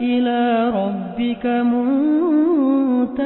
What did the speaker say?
إلى ربك منتهاها.